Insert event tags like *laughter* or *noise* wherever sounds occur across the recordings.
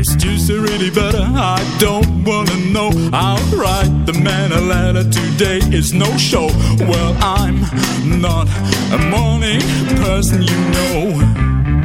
It's just really better. I don't wanna know. I'll write the man a letter today. It's no show. Well, I'm not a morning person, you know.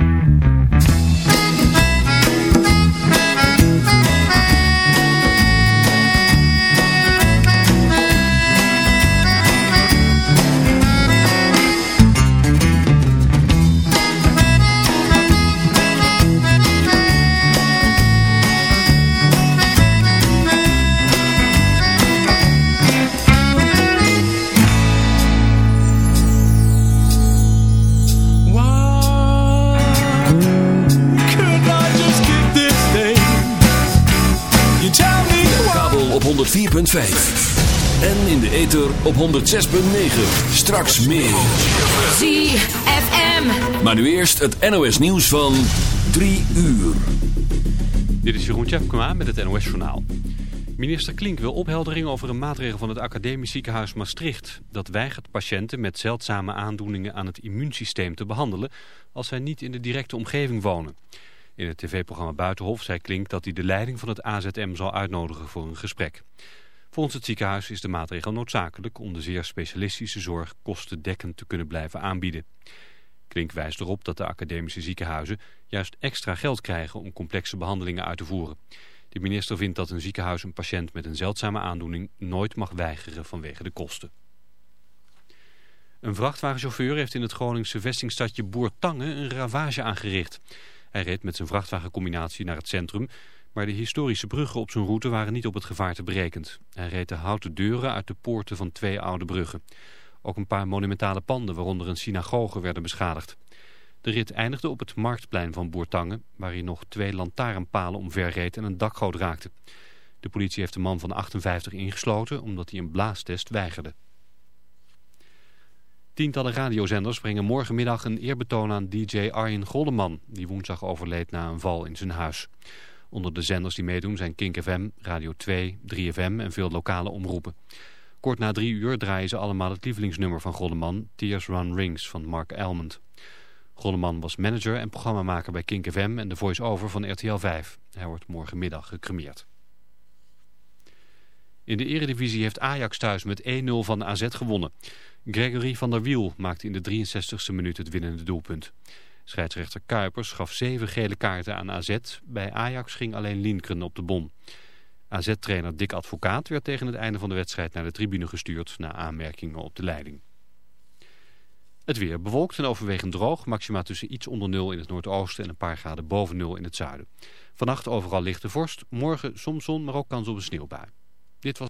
En in de ether op 106.9. Straks meer. ZFM. Maar nu eerst het NOS nieuws van 3 uur. Dit is Jeroen Tjepkema met het NOS Journaal. Minister Klink wil opheldering over een maatregel van het Academisch Ziekenhuis Maastricht. Dat weigert patiënten met zeldzame aandoeningen aan het immuunsysteem te behandelen... als zij niet in de directe omgeving wonen. In het tv-programma Buitenhof zei Klink dat hij de leiding van het AZM zal uitnodigen voor een gesprek. Volgens het ziekenhuis is de maatregel noodzakelijk om de zeer specialistische zorg kostendekkend te kunnen blijven aanbieden. Klink wijst erop dat de academische ziekenhuizen juist extra geld krijgen om complexe behandelingen uit te voeren. De minister vindt dat een ziekenhuis een patiënt met een zeldzame aandoening nooit mag weigeren vanwege de kosten. Een vrachtwagenchauffeur heeft in het Groningse vestingstadje Boertangen een ravage aangericht. Hij reed met zijn vrachtwagencombinatie naar het centrum maar de historische bruggen op zijn route waren niet op het gevaarte berekend. Hij reed de houten deuren uit de poorten van twee oude bruggen. Ook een paar monumentale panden, waaronder een synagoge, werden beschadigd. De rit eindigde op het marktplein van Boertangen, waar hij nog twee lantaarnpalen omverreed en een dakgoot raakte. De politie heeft de man van 58 ingesloten omdat hij een blaastest weigerde. Tientallen radiozenders brengen morgenmiddag een eerbetoon aan DJ Arjen Golleman, die woensdag overleed na een val in zijn huis. Onder de zenders die meedoen zijn Kink FM, Radio 2, 3FM en veel lokale omroepen. Kort na drie uur draaien ze allemaal het lievelingsnummer van Golleman, Tears Run Rings van Mark Elmond. Golleman was manager en programmamaker bij Kink FM en de voice-over van RTL 5. Hij wordt morgenmiddag gecremeerd. In de eredivisie heeft Ajax thuis met 1-0 van AZ gewonnen. Gregory van der Wiel maakte in de 63ste minuut het winnende doelpunt. Scheidsrechter Kuipers gaf zeven gele kaarten aan AZ. Bij Ajax ging alleen Lienkeren op de bon. AZ-trainer Dick Advocaat werd tegen het einde van de wedstrijd naar de tribune gestuurd... na aanmerkingen op de leiding. Het weer bewolkt en overwegend droog. Maxima tussen iets onder nul in het noordoosten en een paar graden boven nul in het zuiden. Vannacht overal lichte vorst. Morgen soms zon, maar ook kans op een sneeuwbui. Dit was...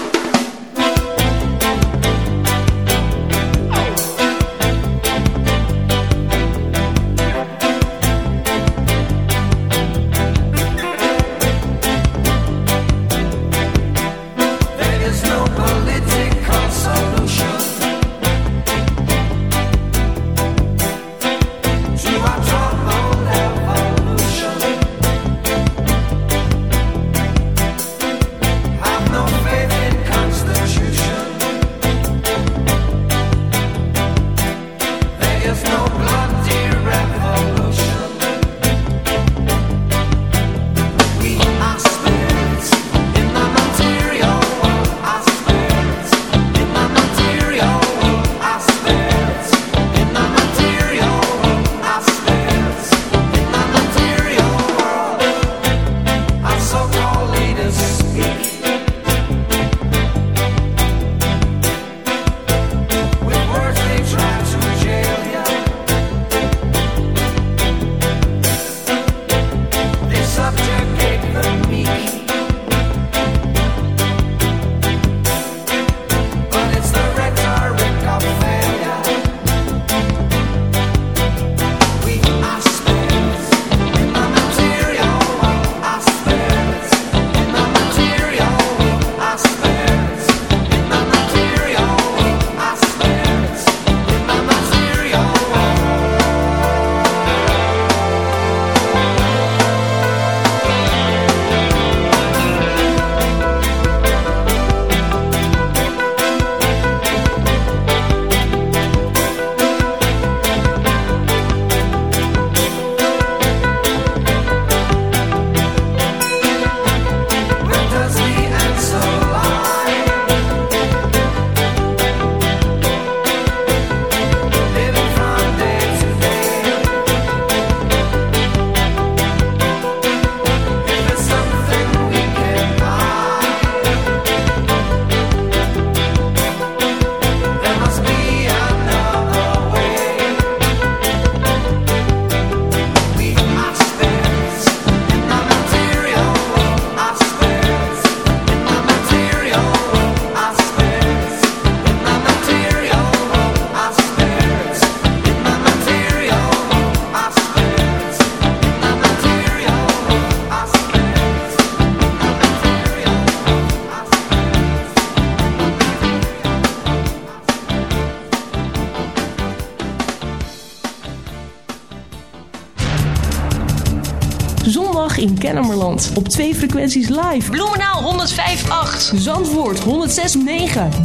In Kennemerland. Op twee frequenties live. Bloemenaal 105.8. Zandvoort 106.9.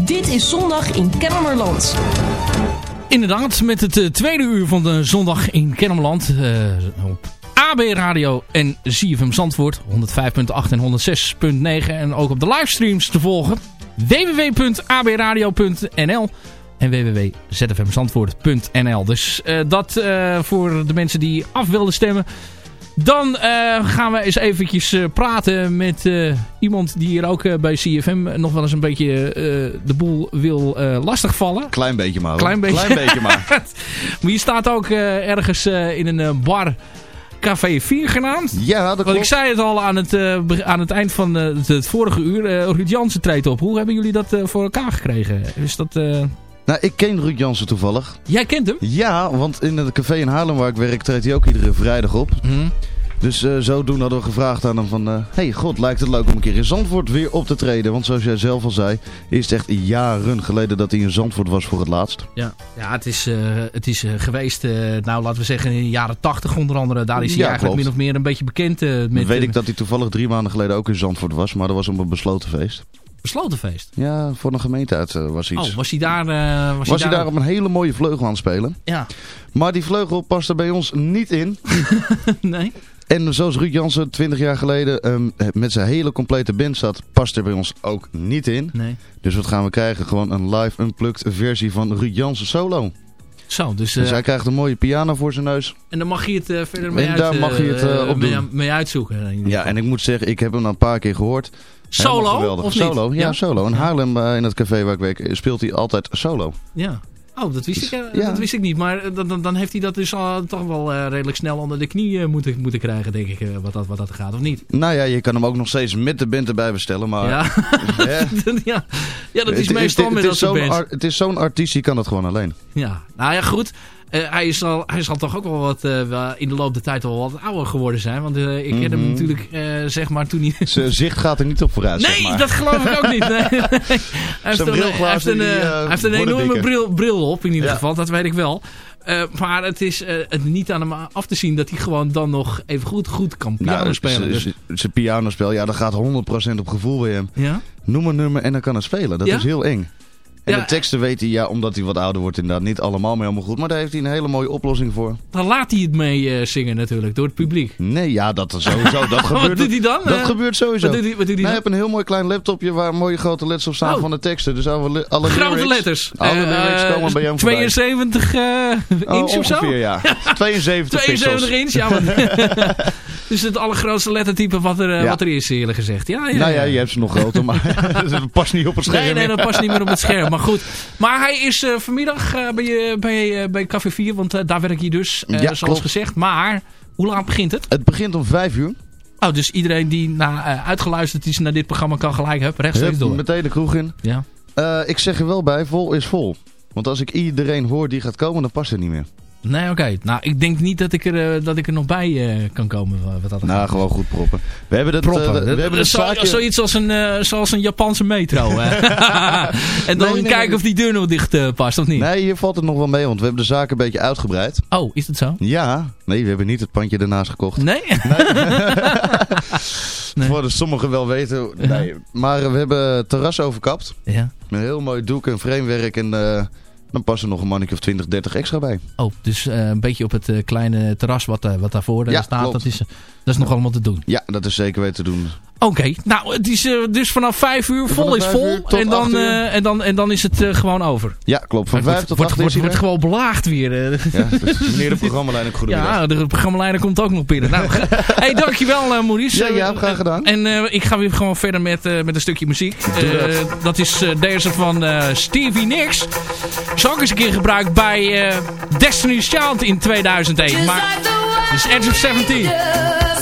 Dit is Zondag in Kennemerland. Inderdaad, met het uh, tweede uur van de Zondag in Kennemerland. Uh, op AB Radio en ZFM Zandvoort 105.8 en 106.9. En ook op de livestreams te volgen. www.abradio.nl en www.zfmzandvoort.nl. Dus uh, dat uh, voor de mensen die af wilden stemmen. Dan uh, gaan we eens eventjes praten met iemand die hier ook bij CFM nog wel eens een beetje de boel wil lastigvallen. Klein beetje maar. Klein beetje, Klein beetje maar. *laughs* maar je staat ook ergens in een bar... Café 4 genaamd. Ja, dat Want ik zei het al aan het, uh, aan het eind van uh, het vorige uur. Uh, Ruud Jansen treedt op. Hoe hebben jullie dat voor elkaar gekregen? Is dat... Nou, ik ken Ruud Jansen toevallig. Jij kent hem? Ja, want in het café in Haarlem waar ik werk treedt hij ook iedere vrijdag op. Mm. Dus uh, zodoende hadden we gevraagd aan hem van... Uh, hey, god, lijkt het leuk om een keer in Zandvoort weer op te treden. Want zoals jij zelf al zei, is het echt jaren geleden dat hij in Zandvoort was voor het laatst. Ja, ja het is, uh, het is geweest, nou laten we zeggen in de jaren tachtig onder andere. Daar is hij ja, eigenlijk klopt. min of meer een beetje bekend. met, Weet ik dat hij toevallig drie maanden geleden ook in Zandvoort was. Maar dat was op een besloten feest. Besloten feest? Ja, voor een gemeente uit uh, was iets. Oh, was hij daar... Uh, was, was hij daar, daar op een hele mooie vleugel aan het spelen. Ja. Maar die vleugel paste bij ons niet in. *laughs* nee. En zoals Ruud Jansen 20 jaar geleden um, met zijn hele complete band zat, past er bij ons ook niet in. Nee. Dus wat gaan we krijgen? Gewoon een live unplugged versie van Ruud Jansen solo. Zo, dus, uh, dus hij krijgt een mooie piano voor zijn neus. En dan mag je het uh, verder mee, en uit, daar mag je het op mee, mee, uitzoeken. Ja, en ik moet zeggen, ik heb hem een paar keer gehoord. Solo? Of solo, niet? ja, solo. In. Haarlem, in het café waar ik werk, speelt hij altijd solo. Ja. Oh, dat wist, ik, uh, ja. dat wist ik niet. Maar dan, dan, dan heeft hij dat dus uh, toch wel uh, redelijk snel onder de knie moeten, moeten krijgen, denk ik, wat, dat, wat dat gaat, of niet? Nou ja, je kan hem ook nog steeds met de band erbij bestellen, maar... Ja, *laughs* *laughs* ja. ja dat is het, meestal het, met het dat soort. Het is zo'n artiest, die kan het gewoon alleen. Ja, nou ja, goed. Uh, hij, zal, hij zal toch ook wel wat uh, in de loop der tijd wel wat ouder geworden zijn. Want uh, ik ken mm -hmm. hem natuurlijk, zeg maar, toen hij... *laughs* Zijn zicht gaat er niet op vooruit, Nee, zeg maar. dat geloof ik ook niet. Nee. *laughs* hij heeft een, hij heeft een, hij heeft een enorme bril, bril op, in ieder ja. geval. Dat weet ik wel. Uh, maar het is uh, het niet aan hem af te zien dat hij gewoon dan nog even goed, goed kan piano nou, spelen. Dus. Zijn pianospel, ja, dat gaat 100% op gevoel bij hem. Ja? Noem een nummer en dan kan het spelen. Dat ja? is heel eng. En Ja. de teksten weet hij, ja, omdat hij wat ouder wordt inderdaad, niet allemaal meer helemaal goed. Maar daar heeft hij een hele mooie oplossing voor. Dan laat hij het mee uh, zingen natuurlijk, door het publiek. Nee, ja, dat is sowieso. *laughs* Dat gebeurt, wat doet hij dan? Dat Uh, gebeurt sowieso. Wat doet hij, wat doet hij Nee, dan? je hebt een heel mooi klein laptopje waar mooie grote letters op staan Oh. van de teksten. Dus alle, alle Grote lyrics, letters. Alle Eh, lyrics komen bij hem voorbij. 72 uh, Oh, inch of zo? ongeveer, ja. *laughs* 72 72 pixels. inch, ja. Maar, *laughs* dus het allergrootste lettertype wat er, Ja. wat er is, eerlijk gezegd. Ja, ja, Nou ja, je hebt ze nog groter, maar dat past niet op het scherm. Nee, nee, dat past niet meer op het scherm. Maar goed. Maar hij is uh, vanmiddag uh, bij, bij, uh, bij Café 4, want daar werk je dus, Ja, zoals klopt. gezegd. Maar, hoe laat begint het? Het begint om 5 uur. Oh, dus iedereen die na, uitgeluisterd is naar dit programma kan gelijk hup, rechtstreeks Hup, door. Meteen de kroeg in. Ja. Ik zeg er wel bij, vol is vol. Want als ik iedereen hoor die gaat komen, dan past het niet meer. Nee, oké. Okay. Nou, ik denk niet dat ik er, uh, dat ik er nog bij uh, kan komen. Wat dat nou, gaat. gewoon goed proppen. We hebben dat, proppen. Uh, we hebben dat zo, zaakje... Zoiets als een, uh, zoals een Japanse metro. *laughs* en dan nee, nee, kijken of die deur nog dicht past, of niet? Nee, hier valt het nog wel mee, want we hebben de zaak een beetje uitgebreid. Oh, is dat zo? Ja. Nee, we hebben niet het pandje ernaast gekocht. Nee? nee. *laughs* *laughs* nee. Voor de sommigen wel weten. Nee. Maar we hebben het terras overkapt. Ja. Met heel mooi doek en framewerk en... Dan passen er nog een mannetje of 20, 30 extra bij. Oh, dus uh, een beetje op het uh, kleine terras wat, uh, wat daarvoor ja, staat. Klopt. Dat is, dat is nog allemaal te doen. Ja, dat is zeker weten te doen. Oké, okay. nou het is dus vanaf 5 uur vol is vol. En dan, en, dan, en dan is het gewoon over. Ja, klopt. Van 5 tot 8 wordt, wordt, wordt gewoon belaagd weer. Ja, dus meneer de programmaleider, goedemiddag. Ja, de programmaleider komt ook nog binnen. Nou, *laughs* hey, dankjewel uh, Maurice. Ja, ja, graag gedaan. En uh, ik ga weer gewoon verder met, uh, met een stukje muziek. Dat. dat. is deze van Stevie Nicks. Is ook eens een keer gebruikt bij Destiny's Child in 2001. Maar, dus Edge of 17.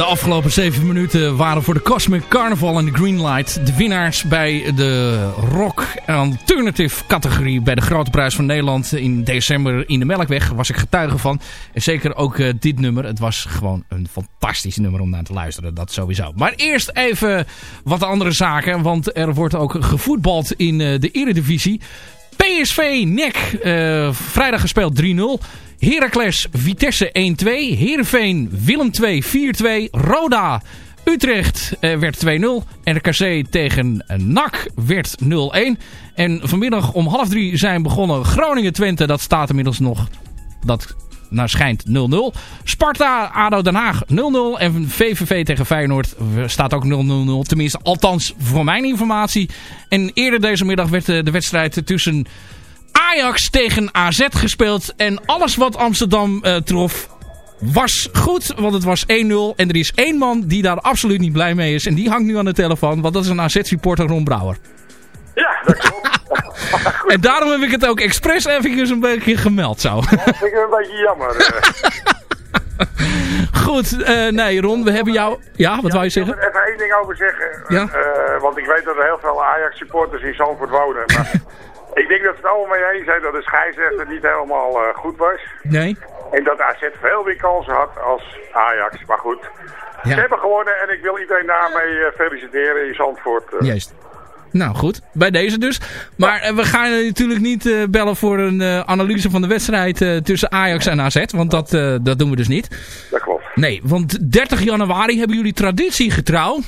de afgelopen 7 minuten waren voor de Cosmic Carnival en de Greenlight de winnaars bij de Rock Alternative categorie bij de Grote Prijs van Nederland in december in de Melkweg. Was ik getuige van. En zeker ook uh, dit nummer. Het was gewoon een fantastisch nummer om naar te luisteren. Dat sowieso. Maar eerst even wat andere zaken. Want er wordt ook gevoetbald in uh, de Eredivisie. PSV NEC. Uh, vrijdag gespeeld 3-0. Heracles Vitesse 1-2. Heerenveen Willem 2 4-2. Roda Utrecht uh, werd 2-0. RKC tegen NAC werd 0-1. En vanmiddag om half drie zijn begonnen Groningen-Twente. Dat staat inmiddels nog... Dat naar schijnt 0-0. Sparta, ADO Den Haag 0-0. En VVV tegen Feyenoord staat ook 0-0. Tenminste, althans voor mijn informatie. En eerder deze middag werd de, de wedstrijd tussen Ajax tegen AZ gespeeld. En alles wat Amsterdam uh, trof was goed, want het was 1-0. En er is één man die daar absoluut niet blij mee is. En die hangt nu aan de telefoon, want dat is een AZ-supporter Ron Brouwer. Ja, dat klopt. *laughs* en daarom heb ik het ook expres even een beetje gemeld zo. dat vind ik een beetje jammer. *laughs* Goed, uh, nee Ron, we hebben jou... Ja, wat ja, wou je zeggen? Ik wil er even één ding over zeggen. Ja? Uh, want ik weet dat er heel veel Ajax-supporters in Zandvoort wonen. Maar *laughs* ik denk dat ze het allemaal mee eens zijn dat de scheidsrechter niet helemaal uh, goed was. Nee. En dat AZ veel meer kansen had als Ajax. Maar goed, ja. ze hebben gewonnen en ik wil iedereen daarmee uh, feliciteren in Zandvoort. Uh. Juist. Nou goed, bij deze dus. Maar ja. we gaan natuurlijk niet bellen voor een analyse van de wedstrijd tussen Ajax en AZ. Want dat, dat doen we dus niet. Dat klopt. Nee, want 30 januari hebben jullie traditiegetrouw.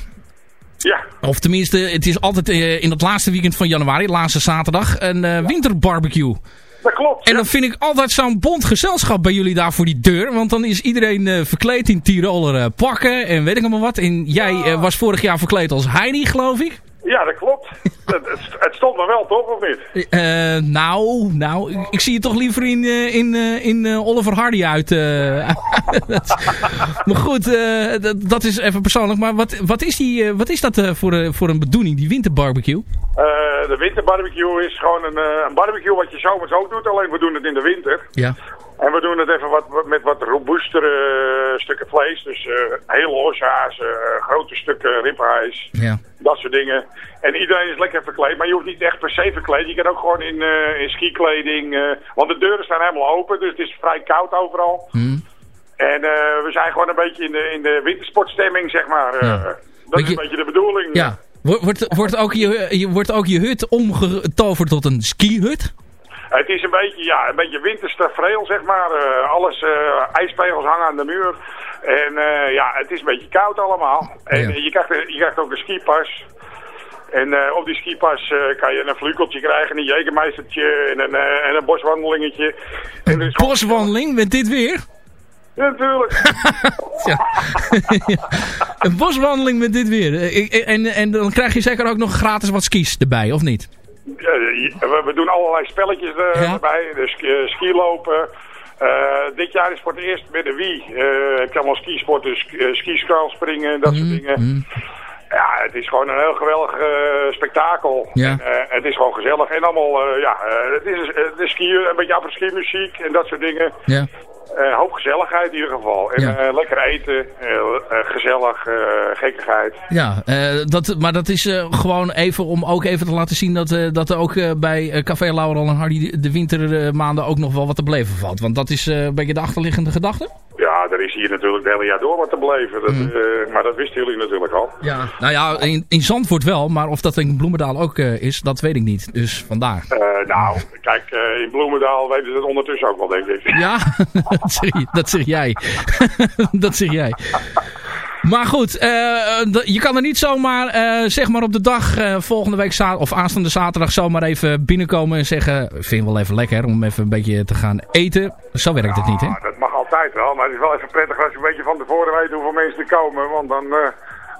Ja. Of tenminste, het is altijd in het laatste weekend van januari, laatste zaterdag, een ja. winterbarbecue. Dat klopt. En dan vind ik altijd zo'n bond gezelschap bij jullie daar voor die deur. Want dan is iedereen uh, verkleed in Tiroler uh, pakken en weet ik allemaal wat. En jij uh, was vorig jaar verkleed als Heidi, geloof ik. Ja, dat klopt. *laughs* het, het, stond me wel, toch? Of niet? Uh, nou, nou, ik, ik, zie je toch liever in, uh, in, uh, in Oliver Hardy uit. *laughs* maar goed, dat, dat, is even persoonlijk. Maar wat, wat, is, die, wat is dat voor, voor een bedoeling, die winterbarbecue? de winterbarbecue is gewoon een, een barbecue wat je zomers ook doet. Alleen we doen het in de winter. Ja. En we doen het even wat, met wat robuustere stukken vlees. Dus uh, heel oshaas, uh, grote stukken ribijs. Ja. Dat soort dingen. En iedereen is lekker verkleed. Maar je hoeft niet echt per se verkleed. Je kan ook gewoon in, uh, in skikleding. want de deuren staan helemaal open. Dus het is vrij koud overal. Hmm. En we zijn gewoon een beetje in de, in de wintersportstemming, zeg maar. Ja. Dat is een beetje de bedoeling. Ja. Wordt, wordt, ook je, je- wordt ook je hut omgetoverd tot een skihut? Het is een beetje, ja, een beetje winterstafereel, zeg maar. Eh, alles, eh, ijspegels hangen aan de muur. En eh, ja, het is een beetje koud allemaal. En Ja. je, krijgt, je krijgt ook een skipas. En op die skipas kan je een vlugeltje krijgen, een jegermeistertje en een, en een boswandelingetje. En dus gewoon- Boswandeling met dit weer? Ja, natuurlijk. *laughs* Ja. *laughs* een boswandeling met dit weer. En, en dan krijg je zeker ook nog gratis wat skis erbij, of niet? We, doen allerlei spelletjes Ja. erbij. Dus uh, skilopen. Eh, dit jaar is voor het eerst met de Wii. eh heb je allemaal skisporten, sk uh, springen en dat soort dingen. Ja, het is gewoon een heel geweldig eh, spektakel. Ja. En, eh, het is gewoon gezellig. En allemaal, eh, ja, het is het is skiën, een beetje apres muziek en dat soort dingen. Ja. Hoop gezelligheid in ieder geval. En Ja. lekker eten, gezellig, gekkigheid. Ja, dat, maar dat is gewoon even om ook even te laten zien dat, dat er ook bij Café Laurel en Hardy de- de wintermaanden ook nog wel wat te beleven valt. Want dat is een beetje de achterliggende gedachte. Er is hier natuurlijk het hele jaar door wat te beleven. Dat, Mhm. eh, maar dat wisten jullie natuurlijk al. Ja. Nou ja, in, in Zandvoort wel, maar of dat in Bloemendaal ook eh, is, dat weet ik niet. Dus vandaar. Eh, nou, kijk, in Bloemendaal weten ze het ondertussen ook wel, denk ik. Ja, *laughs* dat, zeg, dat zeg jij. *laughs* dat zeg jij. Maar goed, je kan er niet zomaar, zeg maar op de dag volgende week of aanstaande zaterdag zomaar even binnenkomen en zeggen, vind wel even lekker om even een beetje te gaan eten. Zo werkt het niet, hè? Ah, dat mag wel, maar het is wel even prettig als je een beetje van tevoren weet hoeveel mensen er komen. Want dan eh,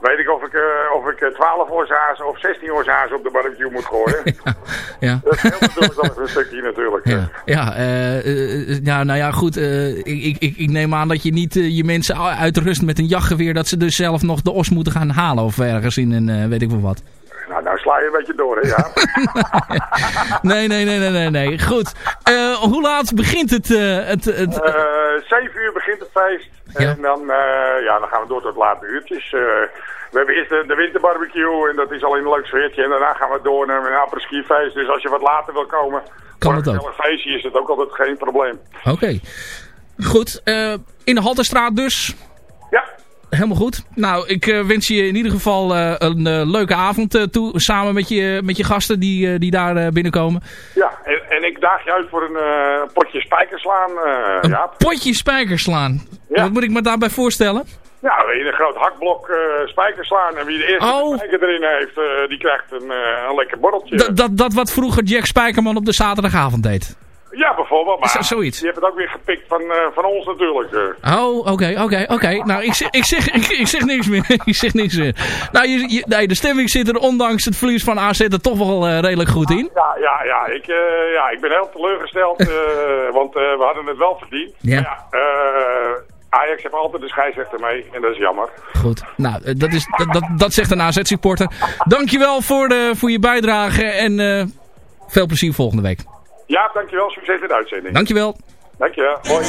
weet ik of ik, eh, of ik eh, 12 oorzazen of 16 oorzazen op de barbecue moet gooien. *laughs* Ja. Dat wel even een stukje natuurlijk. Ja, ja, eh, eh, ja nou ja, goed. eh, ik, ik, ik neem aan dat je niet eh, je mensen uitrust met een jachtgeweer... dat ze dus zelf nog de os moeten gaan halen of ergens in een eh, weet ik wel wat. Sla je een beetje door, hè, ja. *laughs* Nee, nee, nee, nee, nee. nee. Goed. Eh, hoe laat begint het? eh, het, het Eh 7 uur begint het feest. En dan, eh, ja, dan gaan we door tot late uurtjes. Eh, we hebben eerst de, de winterbarbecue en dat is al in een leuk sfeertje. En daarna gaan we door naar een apres-ski feest. Dus als je wat later wil komen, Kan het een ook. gezellig feestje is het ook altijd geen probleem. Oké. Goed, eh, in de Halterstraat dus. Helemaal goed. Nou, ik eh, wens je in ieder geval eh, een eh, leuke avond toe. Samen met je, met je gasten die, die daar binnenkomen. Ja, en, en ik daag je uit voor een potje spijkerslaan, Jaap. Potje spijkers slaan. Wat moet ik me daarbij voorstellen? Ja, in een groot hakblok spijkers slaan. En wie de eerste Oh. spijker erin heeft, die krijgt een, een lekker borreltje. Dat, dat, dat wat vroeger Jack Spijkerman op de zaterdagavond deed. Ja, bijvoorbeeld. Maar zoiets? je hebt het ook weer gepikt van, eh, van ons natuurlijk. eh. Oh, oké, oké, oké. Nou, ik zeg, ik, zeg, *laughs* ik, ik zeg niks meer. *laughs* ik zeg niks meer. Nou, je, je- nee, de stemming zit er ondanks het verlies van AZ er toch wel eh, redelijk goed in. Ja, ja, ja. Ik, ja, ik ben heel teleurgesteld, want we hadden het wel verdiend. Ja. Ja Ajax heeft altijd de scheidsrechter mee en dat is jammer. Goed. Nou, dat, is, dat, dat, dat zegt een AZ-supporter. Dankjewel voor, de, voor je bijdrage en veel plezier volgende week. Ja, dankjewel. Succes in de uitzending. Dankjewel. Dankjewel. Hoi.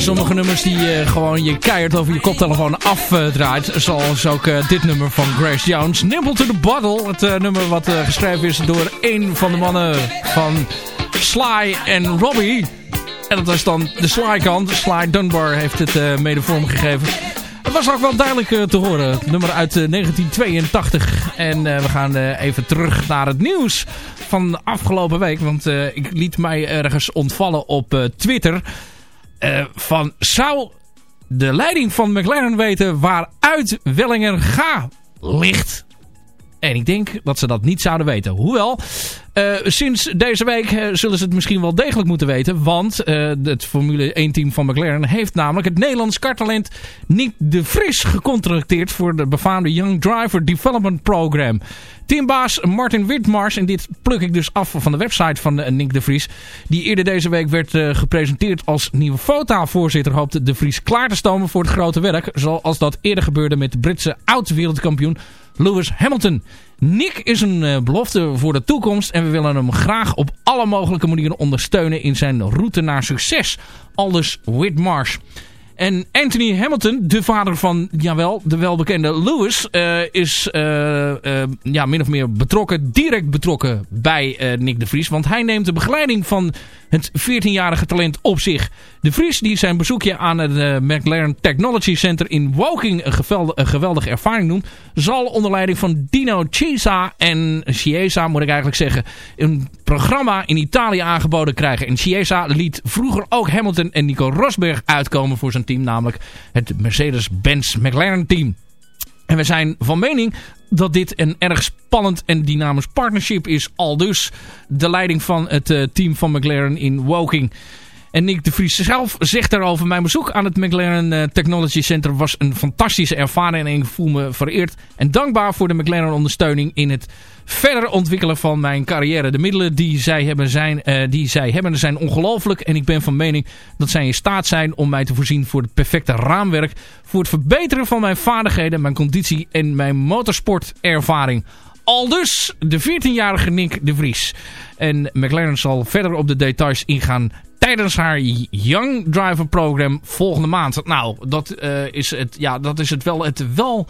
Sommige nummers die uh, gewoon je keihard over je koptelefoon afdraait. Zoals ook uh, dit nummer van Grace Jones. Nibble to the Bottle. Het nummer wat geschreven is door een van de mannen van Sly en Robbie. En dat is dan de Sly kant. Sly Dunbar heeft het mede vormgegeven. Het was ook wel duidelijk te horen. Nummer uit 1982. En we gaan even terug naar het nieuws van afgelopen week. Want ik liet mij ergens ontvallen op Twitter... Uh, van zou de leiding van McLaren weten waaruit Wellinger Ga ligt? En ik denk dat ze dat niet zouden weten. Hoewel, uh, sinds deze week uh, zullen ze het misschien wel degelijk moeten weten. Want uh, het Formule 1 team van McLaren heeft namelijk het Nederlands karttalent Nick de Vries gecontracteerd voor de befaamde Young Driver Development Program. Teambaas Martin Witmars, en dit pluk ik dus af van de website van Nick de Vries, die eerder deze week werd gepresenteerd als nieuwe FOTA-voorzitter, hoopte de Vries klaar te stomen voor het grote werk, zoals dat eerder gebeurde met de Britse oud-wereldkampioen Lewis Hamilton. Nick is een uh, belofte voor de toekomst en we willen hem graag op alle mogelijke manieren ondersteunen in zijn route naar succes. Aldus Whitmarsh. En Anthony Hamilton, de vader van, jawel, de welbekende Lewis, uh, is uh, uh, ja, min of meer betrokken, direct betrokken bij Nick de Vries. Want hij neemt de begeleiding van het 14-jarige talent op zich. De Vries, die zijn bezoekje aan het McLaren Technology Center in Woking een, geweldige, een geweldige ervaring noemt, zal onder leiding van Dino Chiesa en Chiesa, moet ik eigenlijk zeggen, een programma in Italië aangeboden krijgen. En Chiesa liet vroeger ook Hamilton en Nico Rosberg uitkomen voor zijn team, namelijk het Mercedes-Benz McLaren team. En we zijn van mening dat dit een erg spannend en dynamisch partnership is. Al dus de leiding van het uh, team van McLaren in Woking. En Nick de Vries zelf zegt daarover... Mijn bezoek aan het McLaren uh, Technology Center was een fantastische ervaring... en ik voel me vereerd en dankbaar voor de McLaren ondersteuning... in het verder ontwikkelen van mijn carrière. De middelen die zij hebben zijn, uh, die zij hebben zijn ongelooflijk. En ik ben van mening dat zij in staat zijn om mij te voorzien voor het perfecte raamwerk. Voor het verbeteren van mijn vaardigheden, mijn conditie en mijn motorsportervaring. Al dus de 14-jarige Nick de Vries. En McLaren zal verder op de details ingaan tijdens haar Young Driver program volgende maand. Nou, dat, uh, is, het, ja, dat is het wel het wel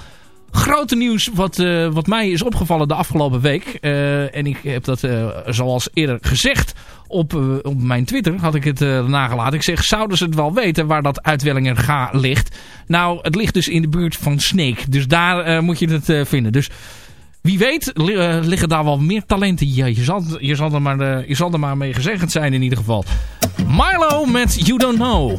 grote nieuws wat, uh, wat mij is opgevallen de afgelopen week. Uh, en ik heb dat uh, zoals eerder gezegd op, op mijn Twitter had ik het nagelaten. Ik zeg, zouden ze het wel weten waar dat uitwellingen ga ligt? Nou, het ligt dus in de buurt van Snake. Dus daar moet je het vinden. Dus wie weet liggen daar wel meer talenten. Je, zal, je, zal er maar, je zal er maar mee gezegd zijn in ieder geval. Milo met You Don't Know.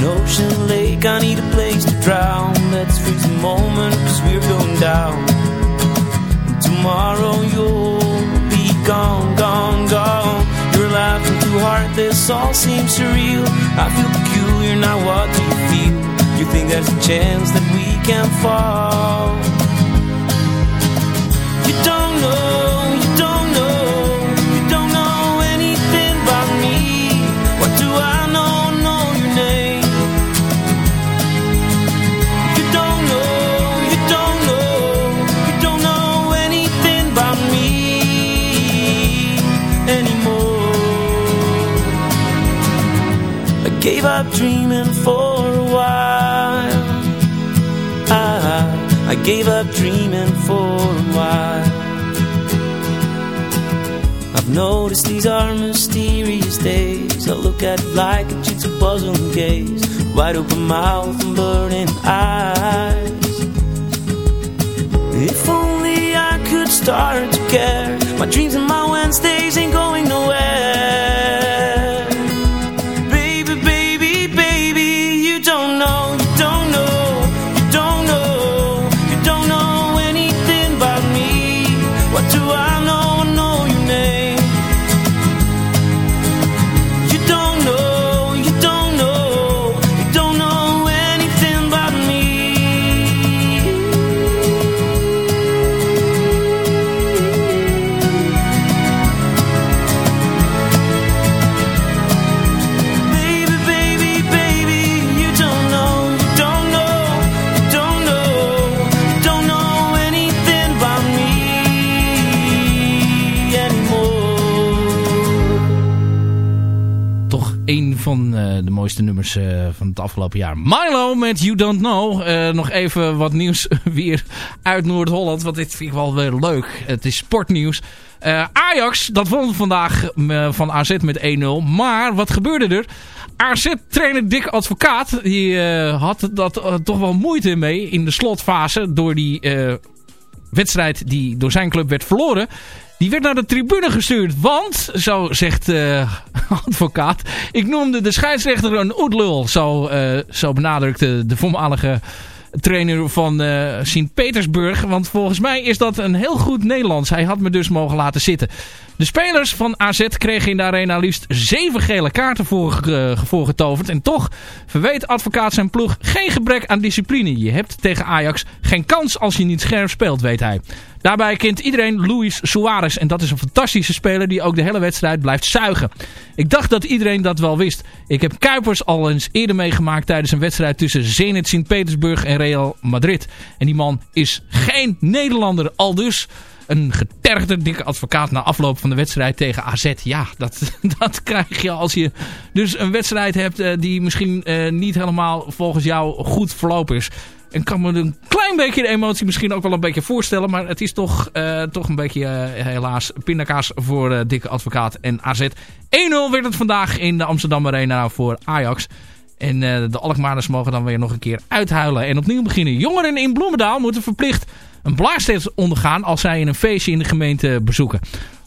An ocean lake, I need a place to drown. Let's freeze the moment, cause we're going down. Tomorrow you'll be gone, gone, gone. You're laughing too hard, this all seems surreal. I feel peculiar, now what do you feel? You think there's a chance that we can fall? Gave up dreaming for a while. I, I gave up dreaming for a while. I've noticed these are mysterious days. I look at like a jigsaw puzzle gaze. Wide open mouth and burning eyes. If only I could start to care. My dreams and my Wednesdays ain't going een van eh, de mooiste nummers eh, van het afgelopen jaar. Milo met You Don't Know. Eh, nog even wat nieuws *laughs* weer uit Noord-Holland. Want dit vind ik wel weer leuk. Het is sportnieuws. Ajax, dat won vandaag van AZ met 1-0. Maar wat gebeurde er? AZ-trainer Dick Advocaat die, had dat toch wel moeite mee in de slotfase door die wedstrijd die door zijn club werd verloren. Die werd naar de tribune gestuurd. Want, zo zegt eh *laughs* advocaat, ik noemde de scheidsrechter een oetlul. Zo, eh, zo benadrukte de voormalige trainer van eh Sint-Petersburg. Want volgens mij is dat een heel goed Nederlands. Hij had me dus mogen laten zitten. De spelers van AZ kregen in de arena liefst zeven gele kaarten voor, voorgetoverd. En toch verweet advocaat zijn ploeg geen gebrek aan discipline. Je hebt tegen Ajax geen kans als je niet scherp speelt, weet hij. Daarbij kent iedereen Luis Suarez. En dat is een fantastische speler die ook de hele wedstrijd blijft zuigen. Ik dacht dat iedereen dat wel wist. Ik heb Kuipers al eens eerder meegemaakt tijdens een wedstrijd tussen Zenit Sint-Petersburg en Real Madrid. En die man is geen Nederlander. Al dus een getergde dikke advocaat na afloop van de wedstrijd tegen AZ. Ja, dat, *laughs* dat krijg je als je dus een wedstrijd hebt eh, die misschien eh, niet helemaal volgens jou goed verlopen is. En kan me een klein beetje de emotie misschien ook wel een beetje voorstellen. Maar het is toch, eh, toch een beetje helaas pindakaas voor dikke advocaat en AZ. 1-0 werd het vandaag in de Amsterdam Arena voor Ajax. En de Alkmaarders mogen dan weer nog een keer uithuilen en opnieuw beginnen. Jongeren in Bloemendaal moeten verplicht een blaastest ondergaan als zij een feestje in de gemeente bezoeken.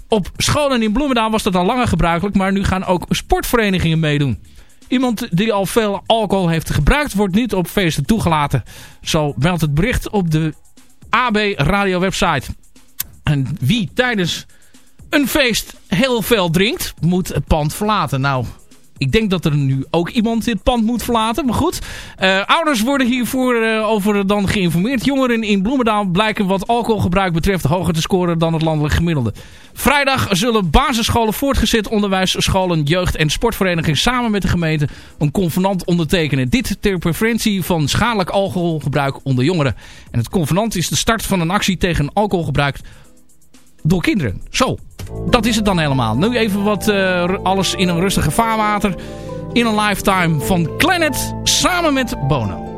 Op scholen in Bloemendaal was dat al langer gebruikelijk, maar nu gaan ook sportverenigingen meedoen. Iemand die al veel alcohol heeft gebruikt wordt niet op feesten toegelaten. Zo meldt het bericht op de AB radio website. En wie tijdens een feest heel veel drinkt, moet het pand verlaten. Nou, ik denk dat er nu ook iemand dit pand moet verlaten. Maar goed, eh, ouders worden hiervoor eh, over dan geïnformeerd. Jongeren in Bloemendaal blijken wat alcoholgebruik betreft hoger te scoren dan het landelijk gemiddelde. Vrijdag zullen basisscholen, voortgezet onderwijsscholen, jeugd- en sportverenigingen samen met de gemeente een convenant ondertekenen. Dit ter preventie van schadelijk alcoholgebruik onder jongeren. En het convenant is de start van een actie tegen alcoholgebruik door kinderen. Zo, dat is het dan helemaal. Nu even wat eh, alles in een rustige vaarwater. In een lifetime van Planet samen met Bono.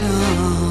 dawn.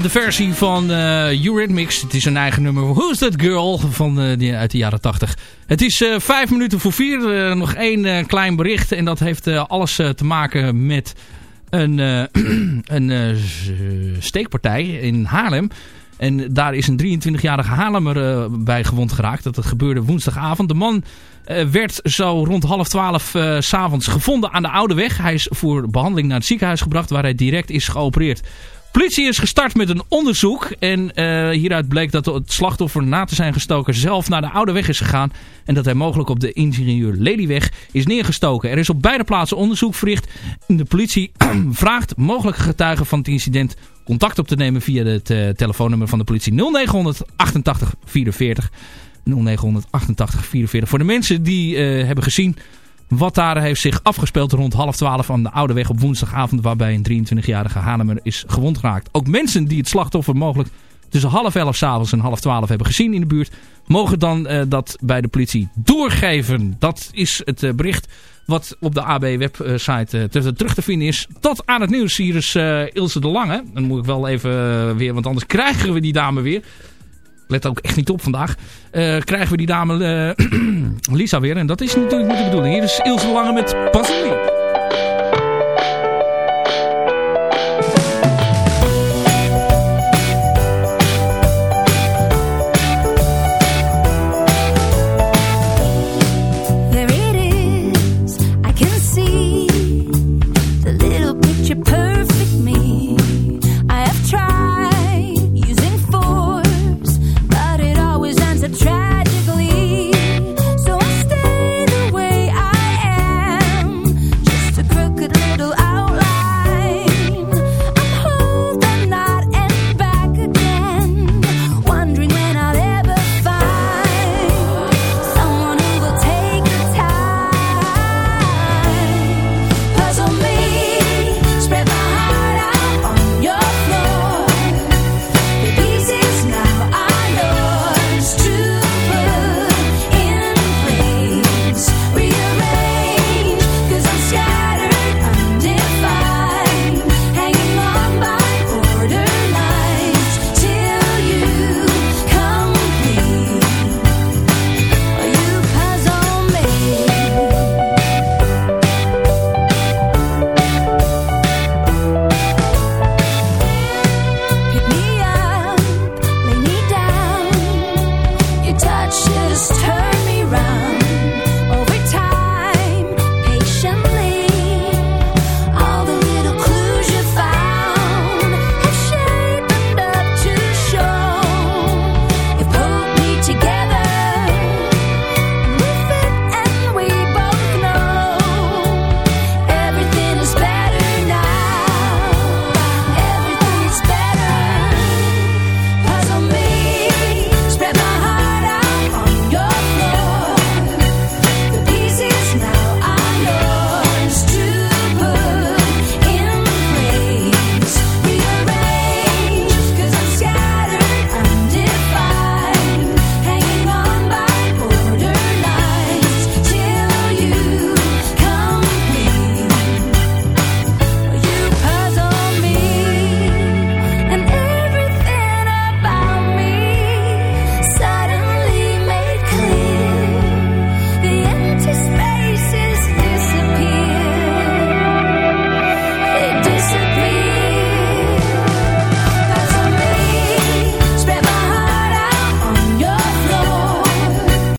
De versie van eh Eurythmics. Het is een eigen nummer. Who's That Girl van, eh, die, uit de jaren 80. Het is eh, vijf minuten voor vier. Eh, nog één eh, klein bericht. En dat heeft eh, alles eh, te maken met een, eh, *clears throat* een eh, steekpartij in Haarlem. En daar is een 23-jarige Haarlemmer eh, bij gewond geraakt. Dat, gebeurde woensdagavond. De man eh, werd zo rond half twaalf eh, s s'avonds gevonden aan de Oude Weg. Hij is voor behandeling naar het ziekenhuis gebracht waar hij direct is geopereerd. Politie is gestart met een onderzoek. En eh, hieruit bleek dat het slachtoffer na te zijn gestoken zelf naar de Oude Weg is gegaan. En dat hij mogelijk op de ingenieur Lelyweg is neergestoken. Er is op beide plaatsen onderzoek verricht. De politie *clears throat* vraagt mogelijke getuigen van het incident contact op te nemen via het eh, telefoonnummer van de politie 0900 88 44. 0900 88 44. Voor de mensen die eh, hebben gezien wat daar heeft zich afgespeeld rond half twaalf aan de Oude Weg op woensdagavond. Waarbij een 23-jarige Hanemer is gewond geraakt. Ook mensen die het slachtoffer mogelijk tussen half elf s'avonds en half twaalf hebben gezien in de buurt. Mogen dan eh, dat bij de politie doorgeven. Dat is het eh, bericht wat op de AB website eh, te- terug te vinden is. Tot aan het nieuws. Hier is Ilse de Lange. Dan moet ik wel even weer, want anders krijgen we die dame weer. Let ook echt niet op vandaag. Eh, krijgen we die dame eh, *clears throat* Lisa weer. En dat is natuurlijk niet de bedoeling. Hier is Ilse Lange met Passelie.